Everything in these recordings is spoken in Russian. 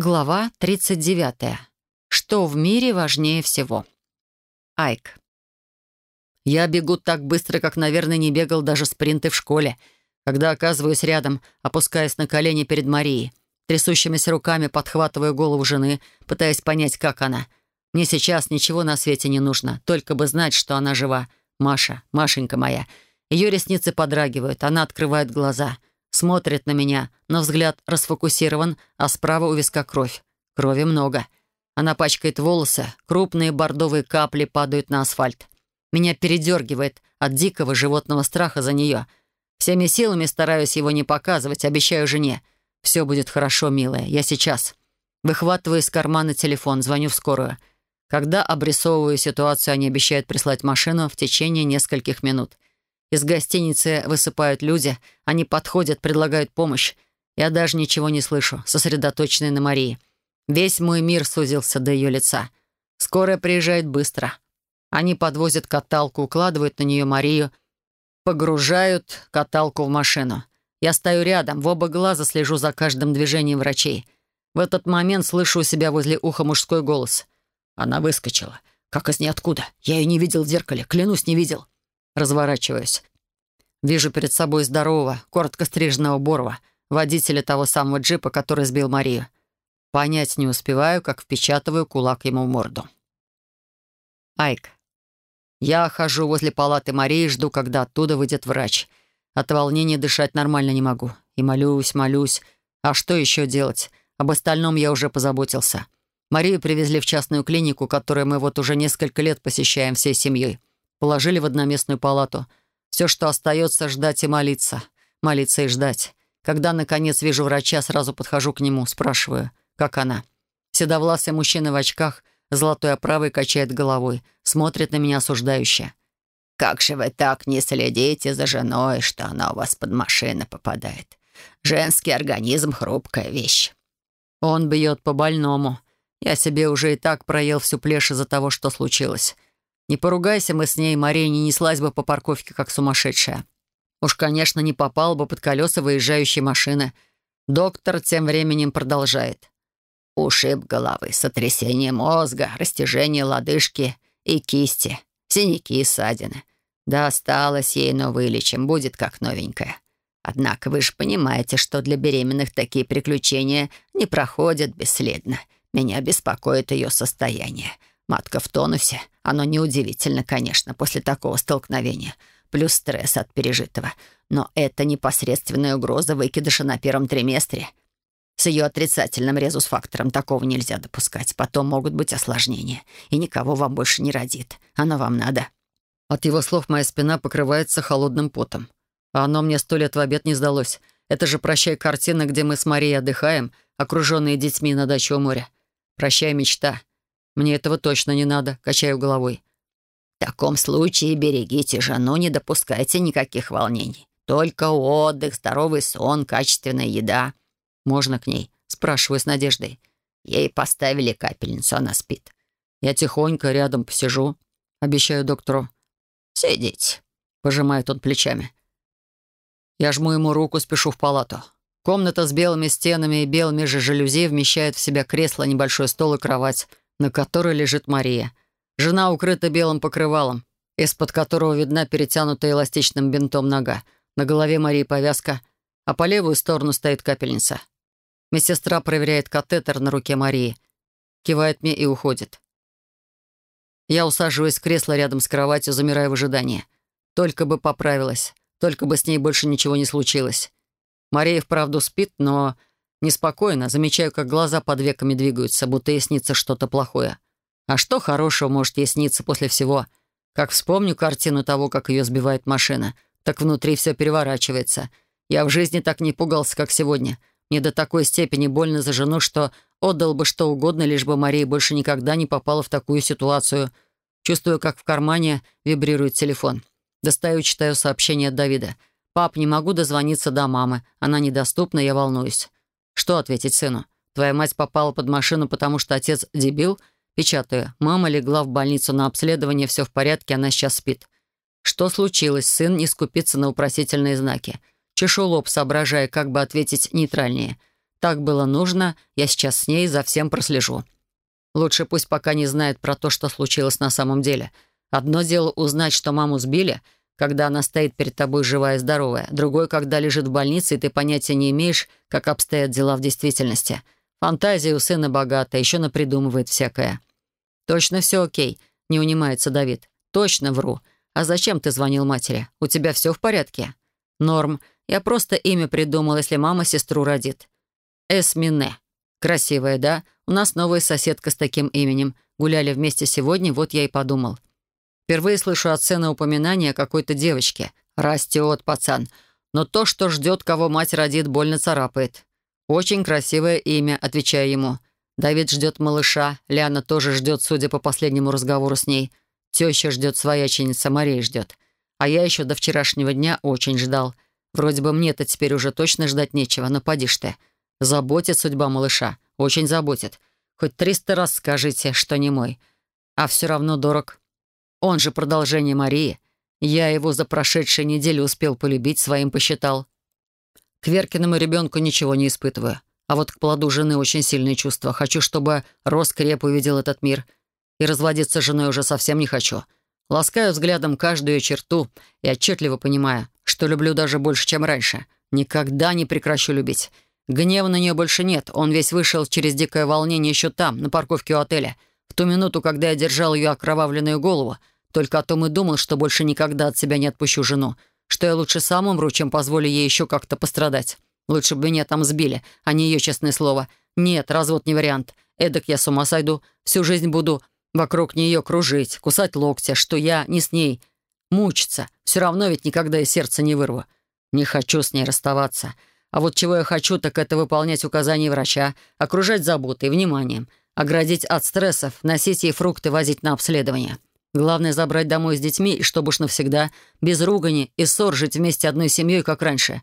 Глава 39. Что в мире важнее всего? Айк. Я бегу так быстро, как, наверное, не бегал даже спринты в школе, когда оказываюсь рядом, опускаясь на колени перед Марией. Трясущимися руками подхватываю голову жены, пытаясь понять, как она. Мне сейчас ничего на свете не нужно, только бы знать, что она жива. Маша, Машенька моя. Ее ресницы подрагивают, она открывает глаза — Смотрит на меня, но взгляд расфокусирован, а справа у виска кровь. Крови много. Она пачкает волосы, крупные бордовые капли падают на асфальт. Меня передергивает от дикого животного страха за нее. Всеми силами стараюсь его не показывать, обещаю жене. «Все будет хорошо, милая, я сейчас». Выхватываю из кармана телефон, звоню в скорую. Когда обрисовываю ситуацию, они обещают прислать машину в течение нескольких минут. Из гостиницы высыпают люди, они подходят, предлагают помощь. Я даже ничего не слышу, сосредоточенный на Марии. Весь мой мир сузился до ее лица. Скорая приезжает быстро. Они подвозят каталку, укладывают на нее Марию, погружают каталку в машину. Я стою рядом, в оба глаза слежу за каждым движением врачей. В этот момент слышу у себя возле уха мужской голос. Она выскочила. Как из ниоткуда. Я ее не видел в зеркале, клянусь, не видел. Разворачиваюсь. Вижу перед собой здорового, коротко стриженного Борова, водителя того самого джипа, который сбил Марию. Понять не успеваю, как впечатываю кулак ему в морду. Айк. Я хожу возле палаты Марии и жду, когда оттуда выйдет врач. От волнения дышать нормально не могу. И молюсь, молюсь. А что еще делать? Об остальном я уже позаботился. Марию привезли в частную клинику, которую мы вот уже несколько лет посещаем всей семьей. Положили в одноместную палату. Все, что остается, ждать и молиться. Молиться и ждать. Когда, наконец, вижу врача, сразу подхожу к нему, спрашиваю, как она. Седовласый мужчина в очках, золотой оправой качает головой, смотрит на меня осуждающе. «Как же вы так не следите за женой, что она у вас под машину попадает? Женский организм — хрупкая вещь». Он бьет по больному. Я себе уже и так проел всю плешь из-за того, что случилось. Не поругайся мы с ней, Мария не неслась бы по парковке, как сумасшедшая. Уж, конечно, не попал бы под колеса выезжающей машины. Доктор тем временем продолжает. Ушиб головы, сотрясение мозга, растяжение лодыжки и кисти, синяки и ссадины. Да осталось ей, но вылечим, будет как новенькая. Однако вы же понимаете, что для беременных такие приключения не проходят бесследно. Меня беспокоит ее состояние. Матка в тонусе. Оно неудивительно, конечно, после такого столкновения. Плюс стресс от пережитого. Но это непосредственная угроза выкидыша на первом триместре. С ее отрицательным резус-фактором такого нельзя допускать. Потом могут быть осложнения. И никого вам больше не родит. Оно вам надо. От его слов моя спина покрывается холодным потом. А оно мне сто лет в обед не сдалось. Это же «Прощай» картина, где мы с Марией отдыхаем, окруженные детьми на даче у моря. «Прощай, мечта». Мне этого точно не надо, качаю головой. В таком случае берегите жену, не допускайте никаких волнений. Только отдых, здоровый сон, качественная еда. Можно к ней? Спрашиваю с надеждой. Ей поставили капельницу, она спит. Я тихонько рядом посижу. Обещаю доктору. «Сидите», — пожимает он плечами. Я жму ему руку, спешу в палату. Комната с белыми стенами и белыми же жалюзи вмещает в себя кресло, небольшой стол и кровать на которой лежит Мария. Жена укрыта белым покрывалом, из-под которого видна перетянутая эластичным бинтом нога. На голове Марии повязка, а по левую сторону стоит капельница. Медсестра проверяет катетер на руке Марии, кивает мне и уходит. Я усаживаюсь в кресло рядом с кроватью, замирая в ожидании. Только бы поправилась, только бы с ней больше ничего не случилось. Мария вправду спит, но Неспокойно, замечаю, как глаза под веками двигаются, будто ей снится что-то плохое. А что хорошего может ей сниться после всего? Как вспомню картину того, как ее сбивает машина, так внутри все переворачивается. Я в жизни так не пугался, как сегодня. Мне до такой степени больно за жену, что отдал бы что угодно, лишь бы Мария больше никогда не попала в такую ситуацию. Чувствую, как в кармане вибрирует телефон. Достаю, читаю сообщение от Давида. «Пап, не могу дозвониться до мамы. Она недоступна, я волнуюсь». Что ответить сыну? Твоя мать попала под машину, потому что отец дебил? Печатаю. Мама легла в больницу на обследование, все в порядке, она сейчас спит. Что случилось? Сын не скупится на упросительные знаки. Чешу лоб, соображая, как бы ответить нейтральнее. Так было нужно, я сейчас с ней за всем прослежу. Лучше пусть пока не знает про то, что случилось на самом деле. Одно дело узнать, что маму сбили, когда она стоит перед тобой живая и здоровая. Другое, когда лежит в больнице, и ты понятия не имеешь, как обстоят дела в действительности. Фантазия у сына богатая, еще напридумывает всякое. «Точно все окей», — не унимается Давид. «Точно вру. А зачем ты звонил матери? У тебя все в порядке?» «Норм. Я просто имя придумал, если мама сестру родит. Эсмине. Красивая, да? У нас новая соседка с таким именем. Гуляли вместе сегодня, вот я и подумал. Впервые слышу от сына упоминания о какой-то девочке. Растет, пацан. Но то, что ждет, кого мать родит, больно царапает. Очень красивое имя, отвечаю ему. Давид ждет малыша, Ляна тоже ждет, судя по последнему разговору с ней. Теща ждет, свояченица Мария ждет. А я еще до вчерашнего дня очень ждал. Вроде бы мне-то теперь уже точно ждать нечего, но поди ты. Заботит судьба малыша. Очень заботит. Хоть триста раз скажите, что не мой. А все равно дорог. Он же продолжение Марии. Я его за прошедшие недели успел полюбить, своим посчитал. К Веркиному ребенку ничего не испытываю. А вот к плоду жены очень сильные чувства. Хочу, чтобы рос креп увидел этот мир. И разводиться с женой уже совсем не хочу. Ласкаю взглядом каждую черту и отчетливо понимаю, что люблю даже больше, чем раньше. Никогда не прекращу любить. Гнева на нее больше нет. Он весь вышел через дикое волнение еще там, на парковке у отеля. В ту минуту, когда я держал ее окровавленную голову, только о том и думал, что больше никогда от себя не отпущу жену. Что я лучше сам умру, чем позволю ей еще как-то пострадать. Лучше бы меня там сбили, а не ее честное слово. Нет, развод не вариант. Эдак я с ума сойду. Всю жизнь буду вокруг нее кружить, кусать локтя, что я не с ней. Мучиться. Все равно ведь никогда и сердце не вырву. Не хочу с ней расставаться. А вот чего я хочу, так это выполнять указания врача, окружать заботой вниманием, оградить от стрессов, носить ей фрукты, возить на обследование. Главное — забрать домой с детьми, чтобы уж навсегда, без ругани и ссор жить вместе одной семьей, как раньше.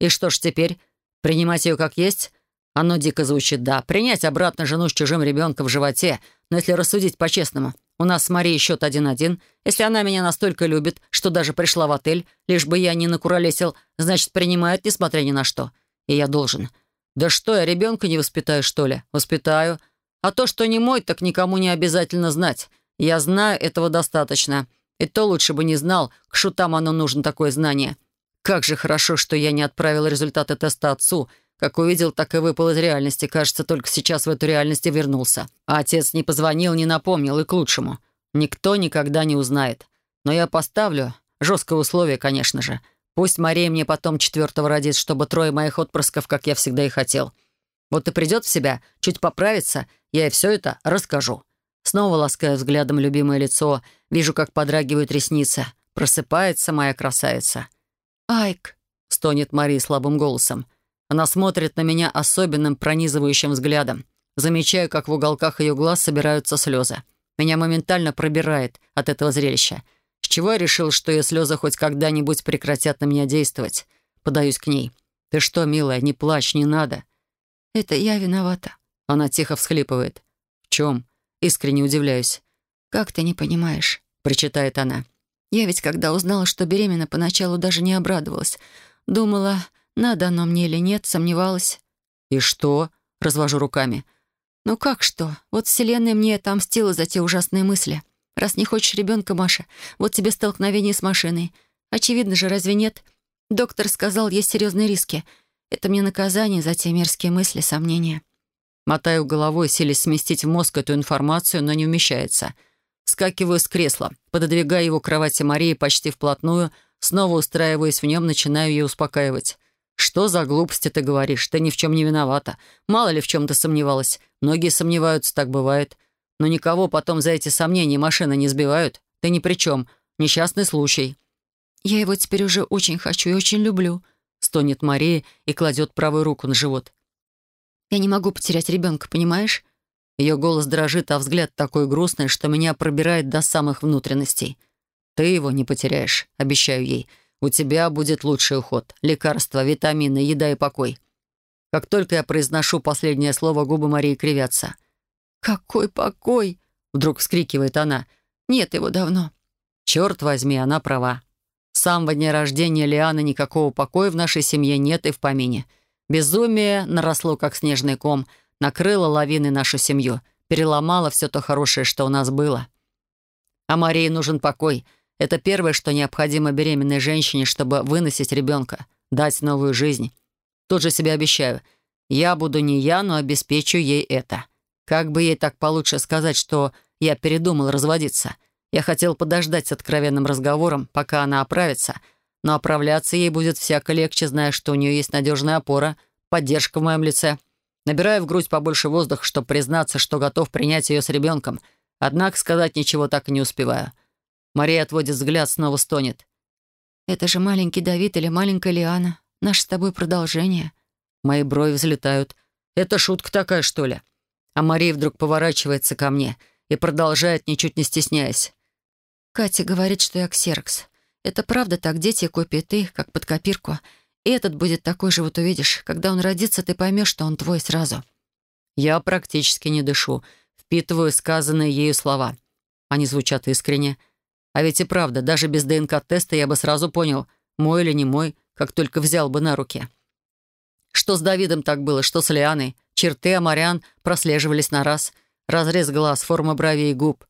И что ж теперь? Принимать ее как есть? Оно дико звучит, да. Принять обратно жену с чужим ребенком в животе. Но если рассудить по-честному, у нас с Марией счет один-один. Если она меня настолько любит, что даже пришла в отель, лишь бы я не накуролесил, значит, принимает, несмотря ни на что. И я должен. Да что, я ребенка не воспитаю, что ли? Воспитаю. А то, что не мой, так никому не обязательно знать. Я знаю, этого достаточно. И то лучше бы не знал, к шутам оно нужно такое знание. Как же хорошо, что я не отправил результаты теста отцу — как увидел, так и выпал из реальности. Кажется, только сейчас в эту реальность и вернулся. А отец не позвонил, не напомнил, и к лучшему. Никто никогда не узнает. Но я поставлю жесткое условие, конечно же. Пусть Мария мне потом четвертого родит, чтобы трое моих отпрысков, как я всегда и хотел. Вот и придет в себя, чуть поправится, я ей все это расскажу. Снова ласкаю взглядом любимое лицо, вижу, как подрагивают ресницы. Просыпается моя красавица. «Айк!» — стонет Мария слабым голосом. Она смотрит на меня особенным пронизывающим взглядом. Замечаю, как в уголках ее глаз собираются слезы. Меня моментально пробирает от этого зрелища. С чего я решил, что ее слезы хоть когда-нибудь прекратят на меня действовать? Подаюсь к ней. «Ты что, милая, не плачь, не надо». «Это я виновата». Она тихо всхлипывает. «В чем?» Искренне удивляюсь. «Как ты не понимаешь?» Причитает она. «Я ведь, когда узнала, что беременна, поначалу даже не обрадовалась. Думала, надо оно мне или нет, сомневалась. «И что?» — развожу руками. «Ну как что? Вот Вселенная мне отомстила за те ужасные мысли. Раз не хочешь ребенка, Маша, вот тебе столкновение с машиной. Очевидно же, разве нет? Доктор сказал, есть серьезные риски. Это мне наказание за те мерзкие мысли, сомнения». Мотаю головой, силясь сместить в мозг эту информацию, но не вмещается. Скакиваю с кресла, пододвигаю его к кровати Марии почти вплотную, снова устраиваясь в нем, начинаю ее успокаивать. «Что за глупости ты говоришь? Ты ни в чем не виновата. Мало ли в чем ты сомневалась. Многие сомневаются, так бывает. Но никого потом за эти сомнения машины не сбивают. Ты ни при чем. Несчастный случай». «Я его теперь уже очень хочу и очень люблю», — стонет Мария и кладет правую руку на живот. «Я не могу потерять ребенка, понимаешь?» Ее голос дрожит, а взгляд такой грустный, что меня пробирает до самых внутренностей. «Ты его не потеряешь, обещаю ей. У тебя будет лучший уход. Лекарства, витамины, еда и покой. Как только я произношу последнее слово, губы Марии кривятся. «Какой покой!» — вдруг вскрикивает она. «Нет его давно». Черт возьми, она права. Самого дня рождения Лианы никакого покоя в нашей семье нет и в помине. Безумие наросло, как снежный ком, накрыло лавиной нашу семью, переломало все то хорошее, что у нас было. А Марии нужен покой. Это первое, что необходимо беременной женщине, чтобы выносить ребенка, дать новую жизнь. Тут же себе обещаю, я буду не я, но обеспечу ей это. Как бы ей так получше сказать, что я передумал разводиться. Я хотел подождать с откровенным разговором, пока она оправится — но оправляться ей будет всяко легче, зная, что у нее есть надежная опора, поддержка в моем лице. Набираю в грудь побольше воздуха, чтобы признаться, что готов принять ее с ребенком. Однако сказать ничего так и не успеваю. Мария отводит взгляд, снова стонет. «Это же маленький Давид или маленькая Лиана. Наше с тобой продолжение». Мои брови взлетают. «Это шутка такая, что ли?» А Мария вдруг поворачивается ко мне и продолжает, ничуть не стесняясь. «Катя говорит, что я ксерокс. Это правда так, дети копии ты, как под копирку. И этот будет такой же, вот увидишь. Когда он родится, ты поймешь, что он твой сразу. Я практически не дышу, впитываю сказанные ею слова. Они звучат искренне. А ведь и правда, даже без ДНК-теста я бы сразу понял, мой или не мой, как только взял бы на руки. Что с Давидом так было, что с Лианой. Черты Амарян прослеживались на раз. Разрез глаз, форма бровей и губ.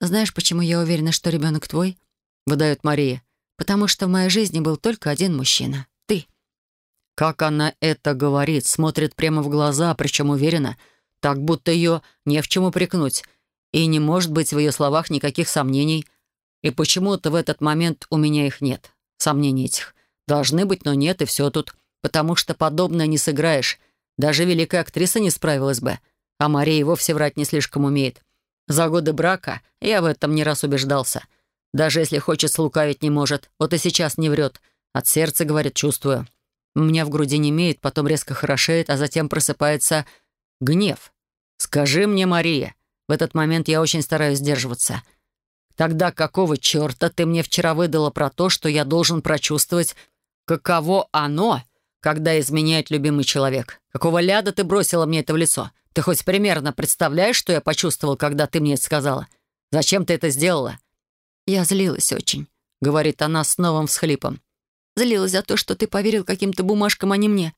Знаешь, почему я уверена, что ребенок твой? — выдает Мария. «Потому что в моей жизни был только один мужчина. Ты». Как она это говорит, смотрит прямо в глаза, причем уверенно, так будто ее не в чем упрекнуть, и не может быть в ее словах никаких сомнений. И почему-то в этот момент у меня их нет, сомнений этих. Должны быть, но нет, и все тут. Потому что подобное не сыграешь. Даже великая актриса не справилась бы. А Мария вовсе врать не слишком умеет. За годы брака я в этом не раз убеждался — даже если хочет, слукавить не может. Вот и сейчас не врет. От сердца, говорит, чувствую. Меня в груди не имеет, потом резко хорошеет, а затем просыпается гнев. «Скажи мне, Мария». В этот момент я очень стараюсь сдерживаться. «Тогда какого черта ты мне вчера выдала про то, что я должен прочувствовать, каково оно, когда изменяет любимый человек? Какого ляда ты бросила мне это в лицо? Ты хоть примерно представляешь, что я почувствовал, когда ты мне это сказала? Зачем ты это сделала? «Я злилась очень», — говорит она с новым всхлипом. «Злилась за то, что ты поверил каким-то бумажкам, а не мне.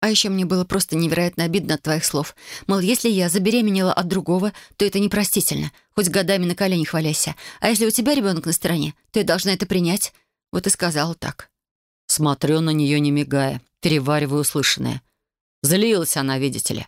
А еще мне было просто невероятно обидно от твоих слов. Мол, если я забеременела от другого, то это непростительно. Хоть годами на коленях валяйся. А если у тебя ребенок на стороне, то я должна это принять. Вот и сказала так. Смотрю на нее, не мигая, перевариваю услышанное. Злилась она, видите ли.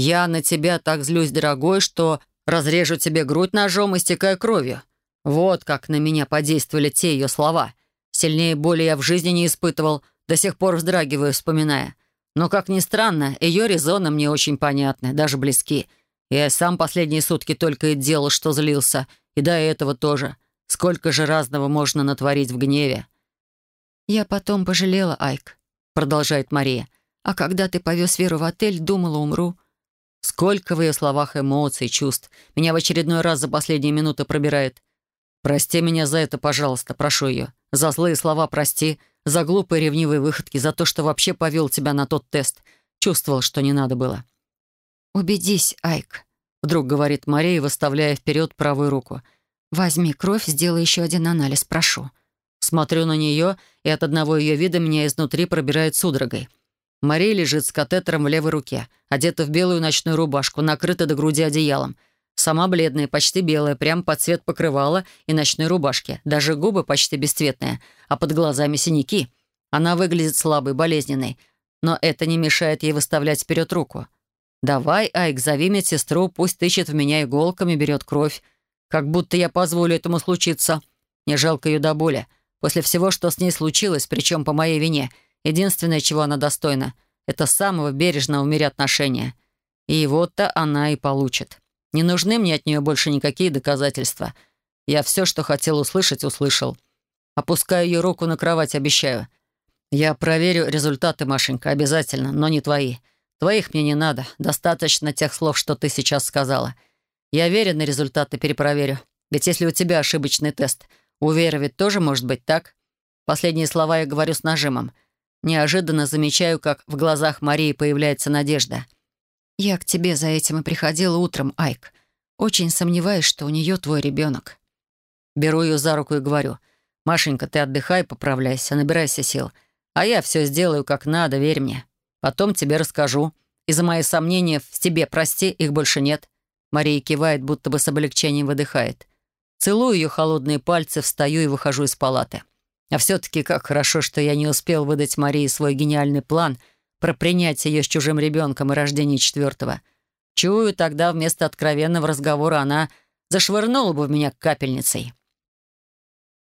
Я на тебя так злюсь, дорогой, что разрежу тебе грудь ножом, истекая кровью. Вот как на меня подействовали те ее слова. Сильнее боли я в жизни не испытывал, до сих пор вздрагиваю, вспоминая. Но, как ни странно, ее резоны мне очень понятны, даже близки. Я сам последние сутки только и делал, что злился. И до этого тоже. Сколько же разного можно натворить в гневе. «Я потом пожалела, Айк», — продолжает Мария. «А когда ты повез Веру в отель, думала, умру». Сколько в ее словах эмоций, чувств. Меня в очередной раз за последние минуты пробирает. «Прости меня за это, пожалуйста, прошу ее. За злые слова прости, за глупые ревнивые выходки, за то, что вообще повел тебя на тот тест. Чувствовал, что не надо было». «Убедись, Айк», — вдруг говорит Мария, выставляя вперед правую руку. «Возьми кровь, сделай еще один анализ, прошу». Смотрю на нее, и от одного ее вида меня изнутри пробирает судорогой. Мария лежит с катетером в левой руке, одета в белую ночную рубашку, накрыта до груди одеялом — Сама бледная, почти белая, прямо под цвет покрывала и ночной рубашки. Даже губы почти бесцветные, а под глазами синяки. Она выглядит слабой, болезненной. Но это не мешает ей выставлять вперед руку. «Давай, Айк, зови медсестру, пусть тычет в меня иголками, берет кровь. Как будто я позволю этому случиться. Не жалко ее до боли. После всего, что с ней случилось, причем по моей вине, единственное, чего она достойна, это самого бережного в мире отношения. И его-то она и получит». Не нужны мне от нее больше никакие доказательства. Я все, что хотел услышать, услышал. Опускаю ее руку на кровать, обещаю. Я проверю результаты, Машенька, обязательно, но не твои. Твоих мне не надо. Достаточно тех слов, что ты сейчас сказала. Я верен на результаты перепроверю. Ведь если у тебя ошибочный тест, у Веры ведь тоже может быть так? Последние слова я говорю с нажимом. Неожиданно замечаю, как в глазах Марии появляется надежда — «Я к тебе за этим и приходила утром, Айк. Очень сомневаюсь, что у нее твой ребенок». Беру ее за руку и говорю, «Машенька, ты отдыхай, поправляйся, набирайся сил. А я все сделаю как надо, верь мне». Потом тебе расскажу. И за мои сомнения в тебе, прости, их больше нет». Мария кивает, будто бы с облегчением выдыхает. Целую ее холодные пальцы, встаю и выхожу из палаты. А все-таки как хорошо, что я не успел выдать Марии свой гениальный план про принятие ее с чужим ребенком и рождение четвертого. Чую, тогда вместо откровенного разговора она зашвырнула бы в меня капельницей.